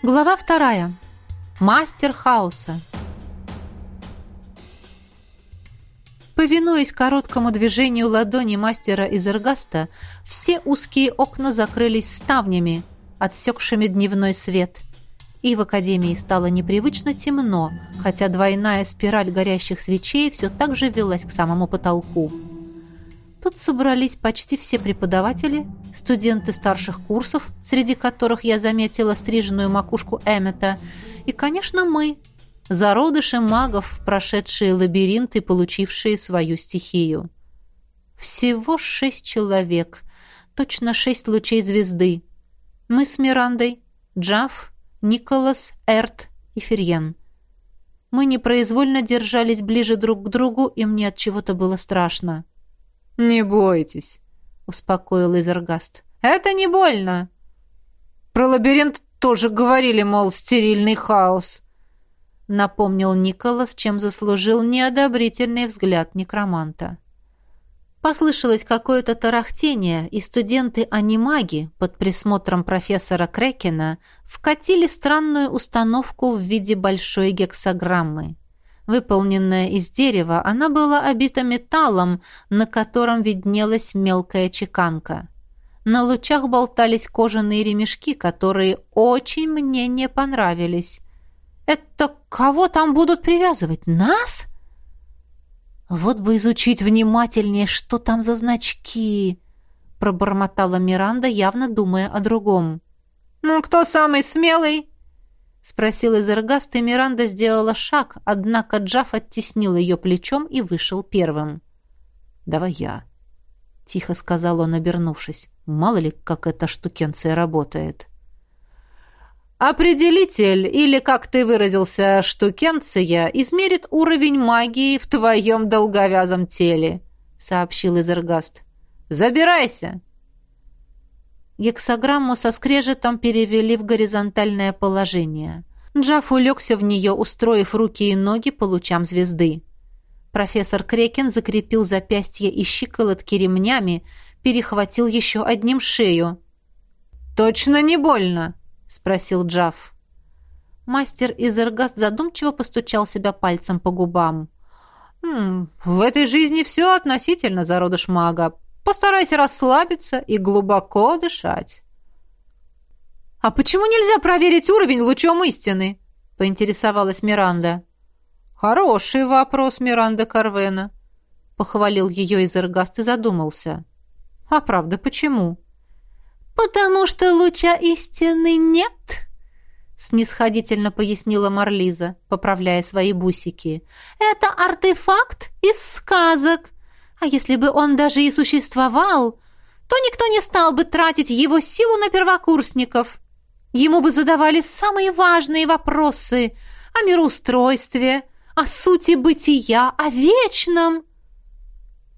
Глава вторая. Мастер хаоса. Повинуясь короткому движению ладони мастера из Эргаста, все узкие окна закрылись ставнями, отсекшими дневной свет. И в академии стало непривычно темно, хотя двойная спираль горящих свечей все так же велась к самому потолку. Тут собрались почти все преподаватели, студенты старших курсов, среди которых я заметила стриженную макушку Эммета, и, конечно, мы, зародыши магов, прошедшие лабиринт и получившие свою стихию. Всего шесть человек, точно шесть лучей звезды. Мы с Мирандой, Джав, Николас, Эрт и Ферьен. Мы непроизвольно держались ближе друг к другу, и мне от чего-то было страшно. — «Не бойтесь», — успокоил Изергаст. «Это не больно». «Про лабиринт тоже говорили, мол, стерильный хаос», — напомнил Николас, чем заслужил неодобрительный взгляд некроманта. Послышалось какое-то тарахтение, и студенты-анимаги под присмотром профессора Крекена вкатили странную установку в виде большой гексограммы. Выполненная из дерева, она была обита металлом, на котором виднелась мелкая чеканка. На лучах болтались кожаные ремешки, которые очень мне не понравились. «Это кого там будут привязывать? Нас?» «Вот бы изучить внимательнее, что там за значки!» пробормотала Миранда, явно думая о другом. «Ну, кто самый смелый?» Спросил Изергаст, и Миранда сделала шаг, однако Джаф оттеснил ее плечом и вышел первым. «Давай я», — тихо сказал он, обернувшись. «Мало ли, как эта штукенция работает». «Определитель, или, как ты выразился, штукенция, измерит уровень магии в твоем долговязом теле», — сообщил Изергаст. «Забирайся!» Гексограмму со скрежетом перевели в горизонтальное положение. Джаф улегся в нее, устроив руки и ноги по лучам звезды. Профессор Крекен закрепил запястье и щиколотки ремнями, перехватил еще одним шею. «Точно не больно?» — спросил Джаф. Мастер Изергаст задумчиво постучал себя пальцем по губам. «М -м, «В этой жизни все относительно, зародыш мага. Постарайся расслабиться и глубоко дышать. «А почему нельзя проверить уровень лучом истины?» — поинтересовалась Миранда. «Хороший вопрос, Миранда Карвена», — похвалил ее Изергаст и задумался. «А правда, почему?» «Потому что луча истины нет», — снисходительно пояснила Марлиза, поправляя свои бусики. «Это артефакт из сказок. А если бы он даже и существовал, то никто не стал бы тратить его силу на первокурсников. Ему бы задавали самые важные вопросы о мироустройстве, о сути бытия, о вечном.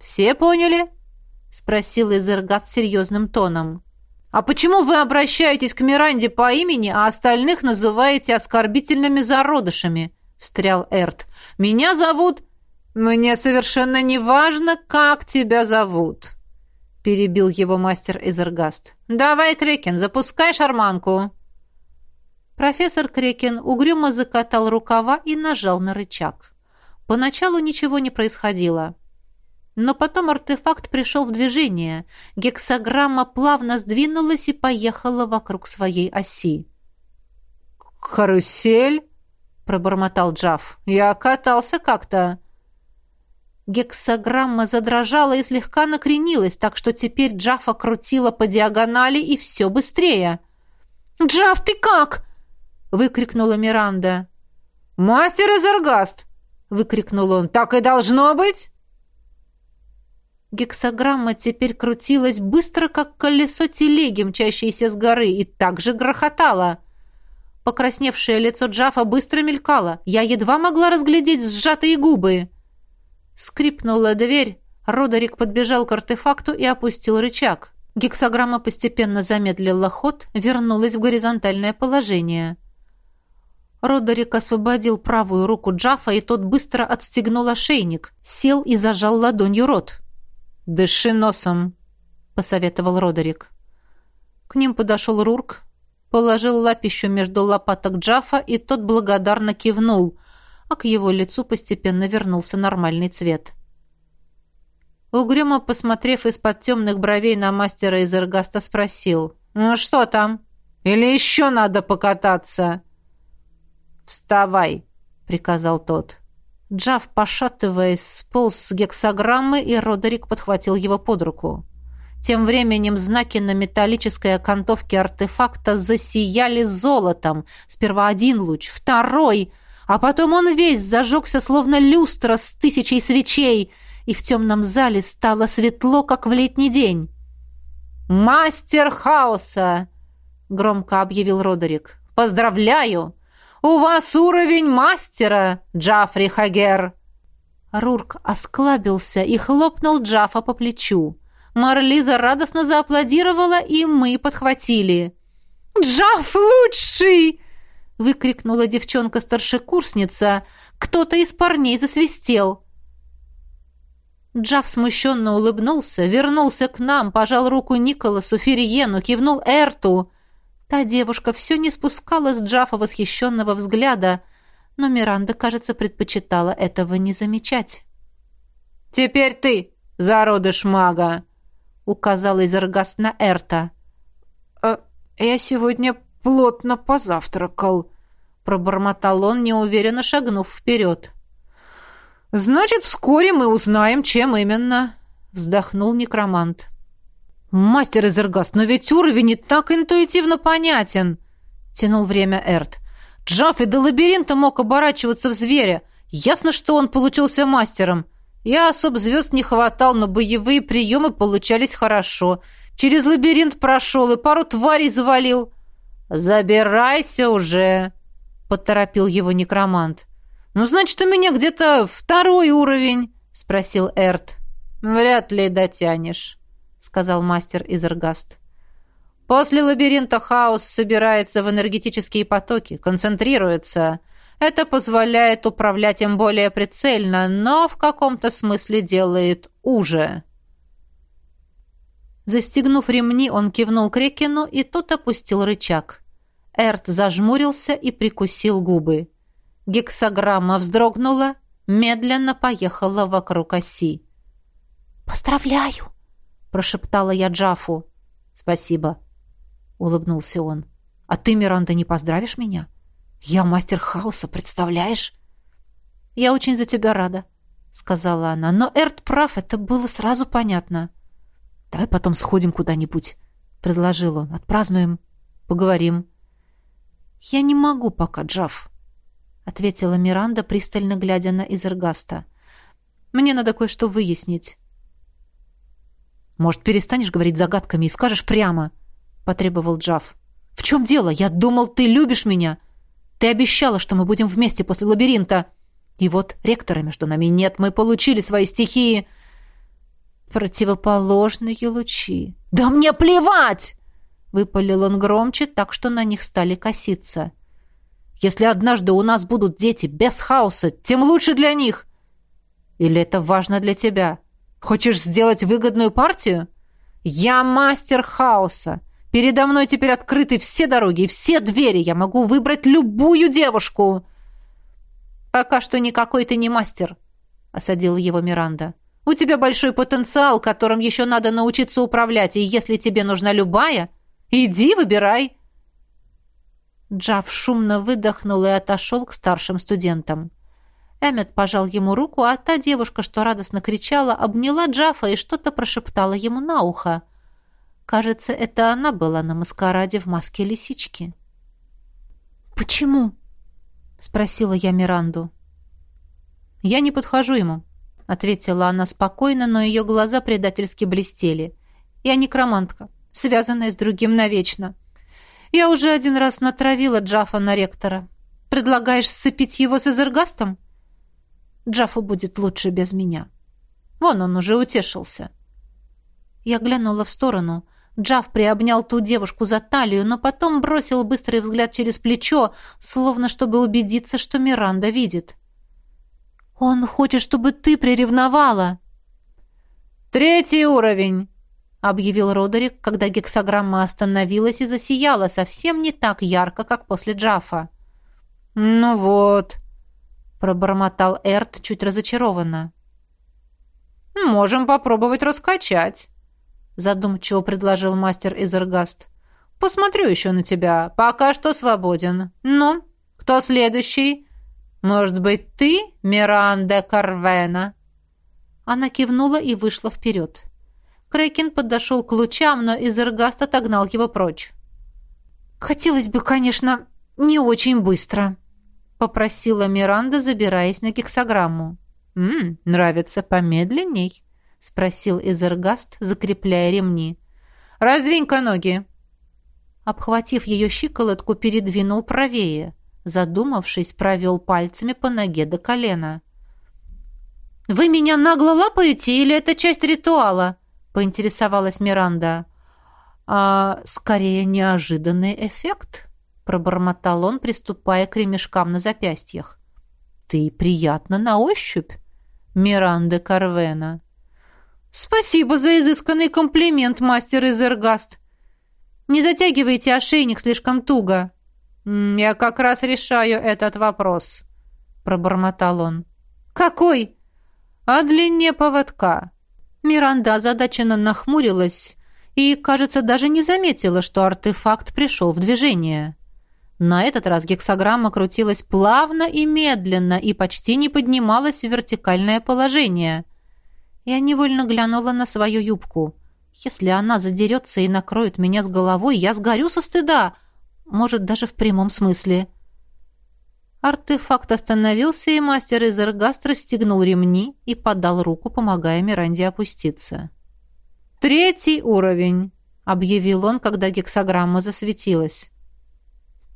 «Все поняли?» — спросил Изергат серьезным тоном. «А почему вы обращаетесь к Миранде по имени, а остальных называете оскорбительными зародышами?» — встрял Эрт. «Меня зовут...» «Мне совершенно не важно, как тебя зовут», — перебил его мастер Изергаст. «Давай, Крекин, запускай шарманку». Профессор Крекин угрюмо закатал рукава и нажал на рычаг. Поначалу ничего не происходило. Но потом артефакт пришел в движение. Гексограмма плавно сдвинулась и поехала вокруг своей оси. «Карусель?» — пробормотал Джав. «Я катался как-то». Гексограмма задрожала и слегка накренилась, так что теперь Джафа крутила по диагонали и все быстрее. «Джаф, ты как?» — выкрикнула Миранда. «Мастер Эзергаст!» — выкрикнул он. «Так и должно быть!» Гексограмма теперь крутилась быстро, как колесо телеги, мчащейся с горы, и также грохотала. Покрасневшее лицо Джафа быстро мелькало. Я едва могла разглядеть сжатые губы. Скрипнула дверь. Родерик подбежал к артефакту и опустил рычаг. Гексограмма постепенно замедлила ход, вернулась в горизонтальное положение. Родерик освободил правую руку Джафа, и тот быстро отстегнул ошейник, сел и зажал ладонью рот. «Дыши носом», — посоветовал Родерик. К ним подошел Рурк, Положил лапищу между лопаток Джафа, и тот благодарно кивнул, а к его лицу постепенно вернулся нормальный цвет. Угрюмо посмотрев из-под темных бровей на мастера из Эргаста, спросил. «Ну что там? Или еще надо покататься?» «Вставай!» — приказал тот. Джав, пошатываясь, сполз с гексограммы, и Родерик подхватил его под руку. Тем временем знаки на металлической окантовке артефакта засияли золотом. Сперва один луч, второй, а потом он весь зажегся, словно люстра с тысячей свечей — и в темном зале стало светло, как в летний день. «Мастер хаоса!» — громко объявил Родерик. «Поздравляю! У вас уровень мастера, Джафри Хагер!» Рурк осклабился и хлопнул Джафа по плечу. Марлиза радостно зааплодировала, и мы подхватили. «Джаф лучший!» — выкрикнула девчонка-старшекурсница. Кто-то из парней засвистел. Джав смущенно улыбнулся, вернулся к нам, пожал руку Николасу, Фериену, кивнул Эрту. Та девушка все не спускала с Джафа восхищенного взгляда, но Миранда, кажется, предпочитала этого не замечать. «Теперь ты, зародыш мага!» — указал Изергаст на Эрта. «Э, «Я сегодня плотно позавтракал», — пробормотал он, неуверенно шагнув вперед. «Значит, вскоре мы узнаем, чем именно», — вздохнул некромант. «Мастер Изергаст, но ведь уровень не так интуитивно понятен», — тянул время Эрт. «Джаффи до лабиринта мог оборачиваться в зверя. Ясно, что он получился мастером. Я особ звезд не хватал, но боевые приемы получались хорошо. Через лабиринт прошел и пару тварей завалил». «Забирайся уже», — поторопил его некромант. «Ну, значит, у меня где-то второй уровень», — спросил Эрт. «Вряд ли дотянешь», — сказал мастер Изергаст. «После лабиринта хаос собирается в энергетические потоки, концентрируется. Это позволяет управлять им более прицельно, но в каком-то смысле делает уже». Застегнув ремни, он кивнул Крекину, и тот опустил рычаг. Эрт зажмурился и прикусил губы. Гексограмма вздрогнула, медленно поехала вокруг оси. «Поздравляю!» — прошептала я Джафу. «Спасибо», — улыбнулся он. «А ты, Миранда, не поздравишь меня? Я мастер хаоса, представляешь?» «Я очень за тебя рада», — сказала она. «Но Эрт прав, это было сразу понятно». «Давай потом сходим куда-нибудь», — предложил он. «Отпразднуем, поговорим». «Я не могу пока, Джаф», ответила Миранда, пристально глядя на Изергаста. Мне надо кое-что выяснить. Может, перестанешь говорить загадками и скажешь прямо, потребовал Джав. В чем дело? Я думал, ты любишь меня. Ты обещала, что мы будем вместе после лабиринта. И вот ректора между нами нет, мы получили свои стихии. Противоположные лучи. Да мне плевать! выпалил он громче, так что на них стали коситься. Если однажды у нас будут дети без хаоса, тем лучше для них. Или это важно для тебя? Хочешь сделать выгодную партию? Я мастер хаоса. Передо мной теперь открыты все дороги и все двери. Я могу выбрать любую девушку. Пока что никакой ты не мастер, осадила его Миранда. У тебя большой потенциал, которым еще надо научиться управлять, и если тебе нужна любая, иди выбирай. Джав шумно выдохнул и отошел к старшим студентам. Эммет пожал ему руку, а та девушка, что радостно кричала, обняла Джафа и что-то прошептала ему на ухо. Кажется, это она была на маскараде в маске лисички. «Почему?» — спросила я Миранду. «Я не подхожу ему», — ответила она спокойно, но ее глаза предательски блестели. «Я некромантка, связанная с другим навечно. Я уже один раз натравила Джафа на ректора. Предлагаешь сцепить его с Эзергастом? Джафу будет лучше без меня. Вон он уже утешился. Я глянула в сторону. Джаф приобнял ту девушку за талию, но потом бросил быстрый взгляд через плечо, словно чтобы убедиться, что Миранда видит. «Он хочет, чтобы ты приревновала!» «Третий уровень!» — объявил Родерик, когда гексограмма остановилась и засияла совсем не так ярко, как после Джафа. «Ну вот», — пробормотал Эрт чуть разочарованно. «Можем попробовать раскачать», — задумчиво предложил мастер Изергаст. «Посмотрю еще на тебя. Пока что свободен. Ну, кто следующий? Может быть, ты, Миранда Карвена?» Она кивнула и вышла вперед. Крейкин подошел к лучам, но Изергаст отогнал его прочь. «Хотелось бы, конечно, не очень быстро», — попросила Миранда, забираясь на гексограмму. «М, нравится помедленней?» — спросил Изергаст, закрепляя ремни. «Раздвинь-ка ноги!» Обхватив ее щиколотку, передвинул правее. Задумавшись, провел пальцами по ноге до колена. «Вы меня нагло лапаете или это часть ритуала?» — поинтересовалась Миранда. «А скорее неожиданный эффект», — пробормотал он, приступая к ремешкам на запястьях. «Ты приятно на ощупь, Миранда Карвена». «Спасибо за изысканный комплимент, мастер Изергаст. Не затягивайте ошейник слишком туго». «Я как раз решаю этот вопрос», — пробормотал он. «Какой?» «О длине поводка». Миранда озадаченно нахмурилась и, кажется, даже не заметила, что артефакт пришел в движение. На этот раз гексограмма крутилась плавно и медленно и почти не поднималась в вертикальное положение. Я невольно глянула на свою юбку. Если она задерется и накроет меня с головой, я сгорю со стыда. Может, даже в прямом смысле. Артефакт остановился, и мастер из Эргаст расстегнул ремни и подал руку, помогая Миранде опуститься. «Третий уровень», — объявил он, когда гексограмма засветилась.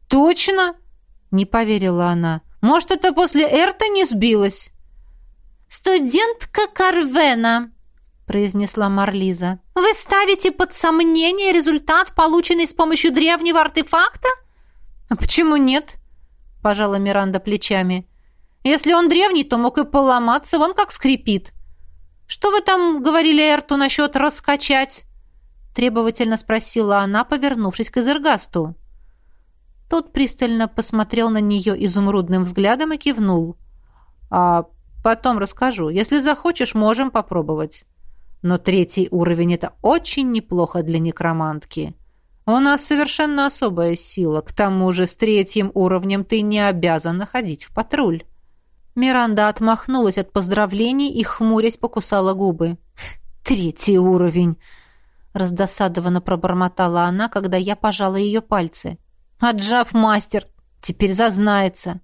«Точно?» — не поверила она. «Может, это после Эрта не сбилось?» «Студентка Карвена», — произнесла Марлиза. «Вы ставите под сомнение результат, полученный с помощью древнего артефакта?» «А почему нет?» — пожала Миранда плечами. «Если он древний, то мог и поломаться, вон как скрипит. Что вы там говорили Эрту насчет раскачать?» Требовательно спросила она, повернувшись к Изергасту. Тот пристально посмотрел на нее изумрудным взглядом и кивнул. «А Потом расскажу. Если захочешь, можем попробовать. Но третий уровень — это очень неплохо для некромантки. У нас совершенно особая сила. К тому же с третьим уровнем ты не обязан находить в патруль». Миранда отмахнулась от поздравлений и, хмурясь, покусала губы. «Третий уровень!» Раздосадованно пробормотала она, когда я пожала ее пальцы. «Отжав мастер! Теперь зазнается!»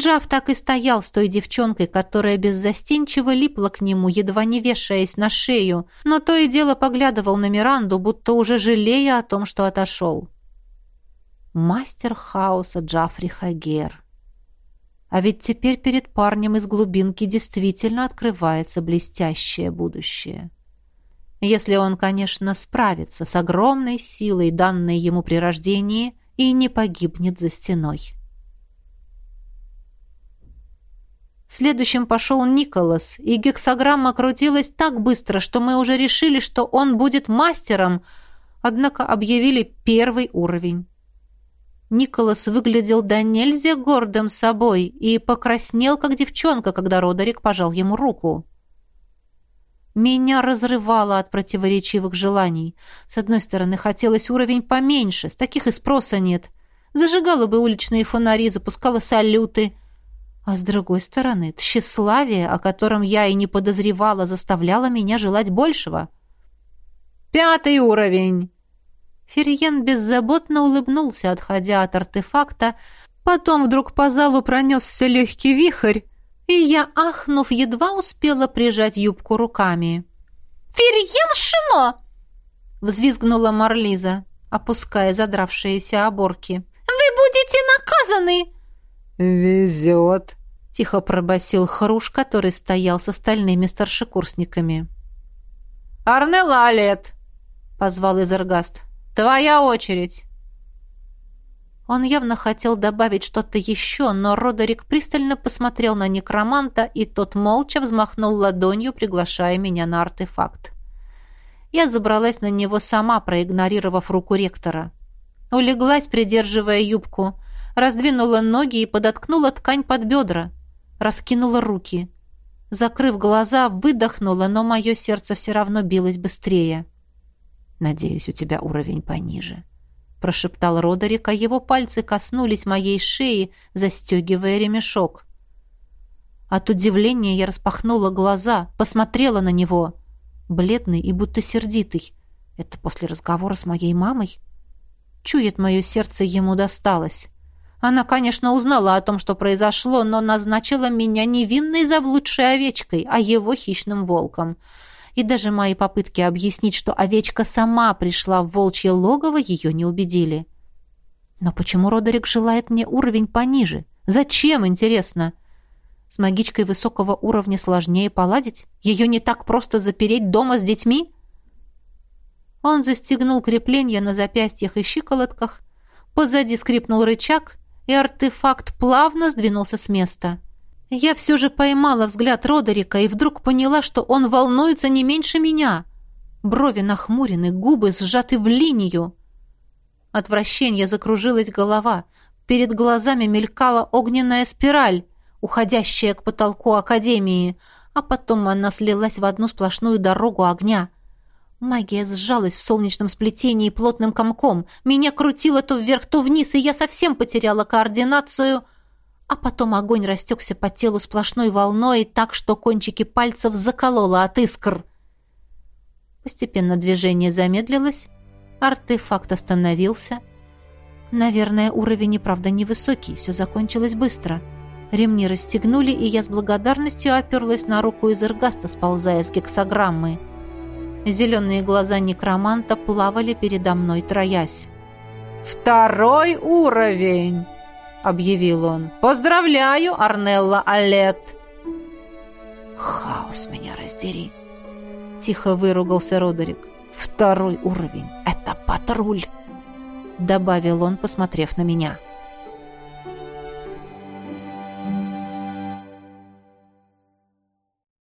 Джав так и стоял с той девчонкой, которая беззастенчиво липла к нему, едва не вешаясь на шею, но то и дело поглядывал на Миранду, будто уже жалея о том, что отошел. Мастер хаоса Джафри Хагер. А ведь теперь перед парнем из глубинки действительно открывается блестящее будущее. Если он, конечно, справится с огромной силой, данной ему при рождении, и не погибнет за стеной. Следующим пошел Николас, и гексограмма крутилась так быстро, что мы уже решили, что он будет мастером, однако объявили первый уровень. Николас выглядел до нельзя гордым собой и покраснел, как девчонка, когда Родерик пожал ему руку. Меня разрывало от противоречивых желаний. С одной стороны, хотелось уровень поменьше, с таких и спроса нет. Зажигала бы уличные фонари, запускала салюты — а с другой стороны, тщеславие, о котором я и не подозревала, заставляло меня желать большего. «Пятый уровень!» Ферьен беззаботно улыбнулся, отходя от артефакта. Потом вдруг по залу пронесся легкий вихрь, и я, ахнув, едва успела прижать юбку руками. «Ферьен Шино!» — взвизгнула Марлиза, опуская задравшиеся оборки. «Вы будете наказаны!» «Везет», — тихо пробасил Хруш, который стоял с остальными старшекурсниками. «Арнелла Алет!» — позвал Изергаст. «Твоя очередь!» Он явно хотел добавить что-то еще, но Родерик пристально посмотрел на некроманта, и тот молча взмахнул ладонью, приглашая меня на артефакт. Я забралась на него сама, проигнорировав руку ректора. Улеглась, придерживая юбку, раздвинула ноги и подоткнула ткань под бедра, раскинула руки. Закрыв глаза, выдохнула, но мое сердце все равно билось быстрее. «Надеюсь, у тебя уровень пониже», — прошептал Родерик, а его пальцы коснулись моей шеи, застегивая ремешок. От удивления я распахнула глаза, посмотрела на него. Бледный и будто сердитый. Это после разговора с моей мамой? Чует мое сердце, ему досталось. Она, конечно, узнала о том, что произошло, но назначила меня невинной заблудшей овечкой, а его хищным волком. И даже мои попытки объяснить, что овечка сама пришла в волчье логово, ее не убедили. Но почему Родерик желает мне уровень пониже? Зачем, интересно? С магичкой высокого уровня сложнее поладить? Ее не так просто запереть дома с детьми? Он застегнул крепления на запястьях и щиколотках, позади скрипнул рычаг, и артефакт плавно сдвинулся с места. Я все же поймала взгляд Родерика и вдруг поняла, что он волнуется не меньше меня. Брови нахмурены, губы сжаты в линию. От вращения закружилась голова. Перед глазами мелькала огненная спираль, уходящая к потолку Академии, а потом она слилась в одну сплошную дорогу огня — Магия сжалась в солнечном сплетении плотным комком. Меня крутило то вверх, то вниз, и я совсем потеряла координацию. А потом огонь растекся по телу сплошной волной, так что кончики пальцев закололо от искр. Постепенно движение замедлилось. Артефакт остановился. Наверное, уровень и правда невысокий. Все закончилось быстро. Ремни расстегнули, и я с благодарностью оперлась на руку из эргаста, сползая с гексограммы. — Зеленые глаза некроманта плавали передо мной, троясь. «Второй уровень!» — объявил он. «Поздравляю, Арнелла Алет!» «Хаос меня раздери!» — тихо выругался Родерик. «Второй уровень — это патруль!» — добавил он, посмотрев на меня.